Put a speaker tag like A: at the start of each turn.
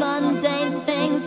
A: mundane things